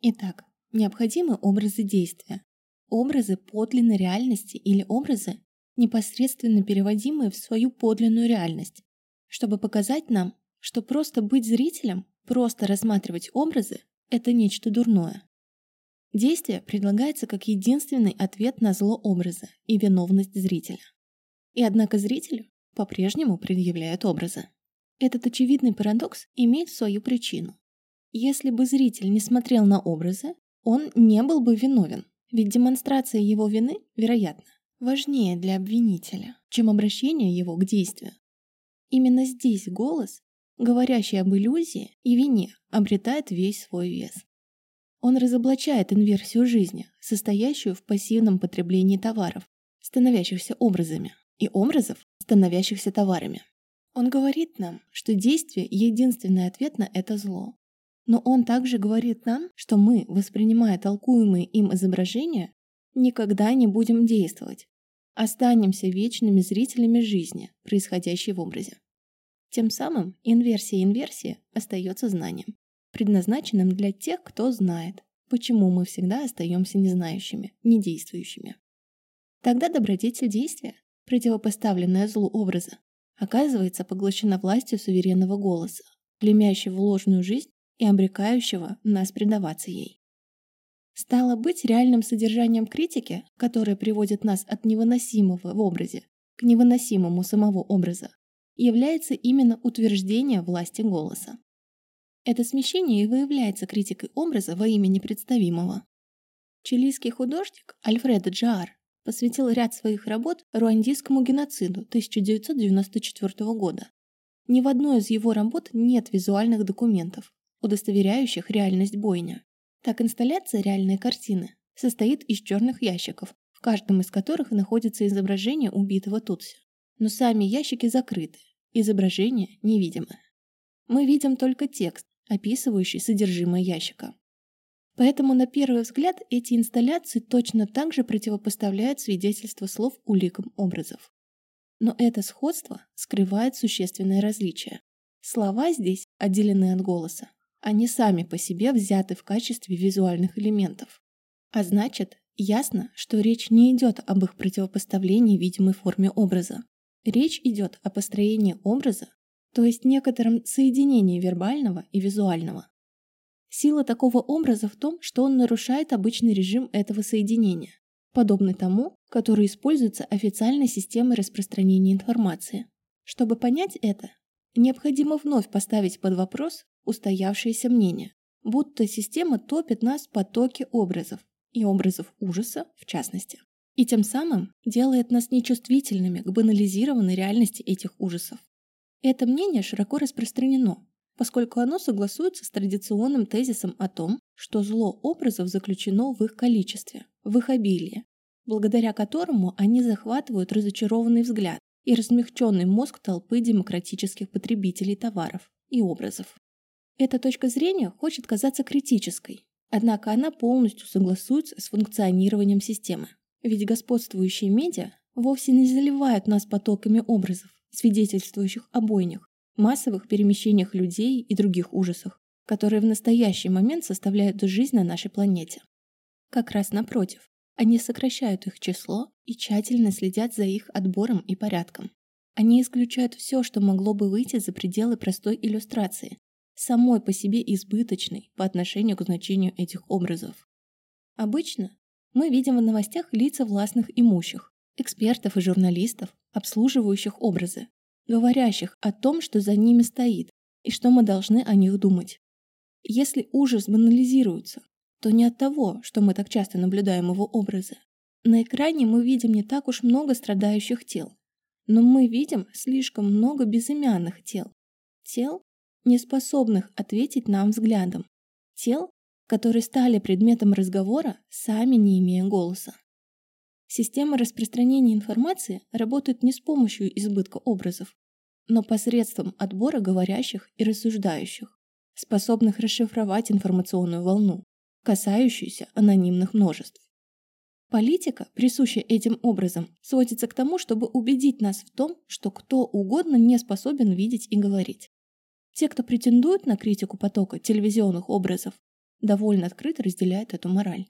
Итак, необходимы образы действия, образы подлинной реальности или образы, непосредственно переводимые в свою подлинную реальность, чтобы показать нам, что просто быть зрителем, просто рассматривать образы – это нечто дурное. Действие предлагается как единственный ответ на зло образа и виновность зрителя. И однако зрителю по-прежнему предъявляют образы. Этот очевидный парадокс имеет свою причину. Если бы зритель не смотрел на образы, он не был бы виновен, ведь демонстрация его вины, вероятно, важнее для обвинителя, чем обращение его к действию. Именно здесь голос, говорящий об иллюзии и вине, обретает весь свой вес. Он разоблачает инверсию жизни, состоящую в пассивном потреблении товаров, становящихся образами, и образов, становящихся товарами. Он говорит нам, что действие – единственный ответ на это зло. Но он также говорит нам, что мы, воспринимая толкуемые им изображения, никогда не будем действовать, останемся вечными зрителями жизни, происходящей в образе. Тем самым инверсия инверсии остается знанием, предназначенным для тех, кто знает, почему мы всегда остаемся незнающими, недействующими. Тогда добродетель действия, противопоставленная злу образа, оказывается поглощена властью суверенного голоса, племящего ложную жизнь и обрекающего нас предаваться ей. Стало быть реальным содержанием критики, которая приводит нас от невыносимого в образе к невыносимому самого образа, является именно утверждение власти голоса. Это смещение и выявляется критикой образа во имя непредставимого. Чилийский художник Альфредо Джаар посвятил ряд своих работ руандийскому геноциду 1994 года. Ни в одной из его работ нет визуальных документов, удостоверяющих реальность бойня. Так инсталляция реальной картины состоит из черных ящиков, в каждом из которых находится изображение убитого Тутси. Но сами ящики закрыты, изображение невидимое. Мы видим только текст, описывающий содержимое ящика. Поэтому на первый взгляд эти инсталляции точно так же противопоставляют свидетельство слов уликам образов. Но это сходство скрывает существенное различие. Слова здесь отделены от голоса. Они сами по себе взяты в качестве визуальных элементов. А значит, ясно, что речь не идет об их противопоставлении видимой форме образа. Речь идет о построении образа, то есть некотором соединении вербального и визуального. Сила такого образа в том, что он нарушает обычный режим этого соединения, подобный тому, который используется официальной системой распространения информации. Чтобы понять это, необходимо вновь поставить под вопрос устоявшееся мнение, будто система топит нас в потоке образов, и образов ужаса в частности, и тем самым делает нас нечувствительными к банализированной реальности этих ужасов. Это мнение широко распространено, поскольку оно согласуется с традиционным тезисом о том, что зло образов заключено в их количестве, в их обилии, благодаря которому они захватывают разочарованный взгляд и размягченный мозг толпы демократических потребителей товаров и образов. Эта точка зрения хочет казаться критической, однако она полностью согласуется с функционированием системы. Ведь господствующие медиа вовсе не заливают нас потоками образов, свидетельствующих о бойнях, массовых перемещениях людей и других ужасах, которые в настоящий момент составляют жизнь на нашей планете. Как раз напротив, они сокращают их число и тщательно следят за их отбором и порядком. Они исключают все, что могло бы выйти за пределы простой иллюстрации, самой по себе избыточной по отношению к значению этих образов. Обычно мы видим в новостях лица властных имущих, экспертов и журналистов, обслуживающих образы, говорящих о том, что за ними стоит и что мы должны о них думать. Если ужас банализируется, то не от того, что мы так часто наблюдаем его образы. На экране мы видим не так уж много страдающих тел, но мы видим слишком много безымянных тел. Тел, не способных ответить нам взглядом. Тел, которые стали предметом разговора, сами не имея голоса. Система распространения информации работает не с помощью избытка образов, но посредством отбора говорящих и рассуждающих, способных расшифровать информационную волну, касающуюся анонимных множеств. Политика, присущая этим образом, сводится к тому, чтобы убедить нас в том, что кто угодно не способен видеть и говорить. Те, кто претендует на критику потока телевизионных образов, довольно открыто разделяет эту мораль.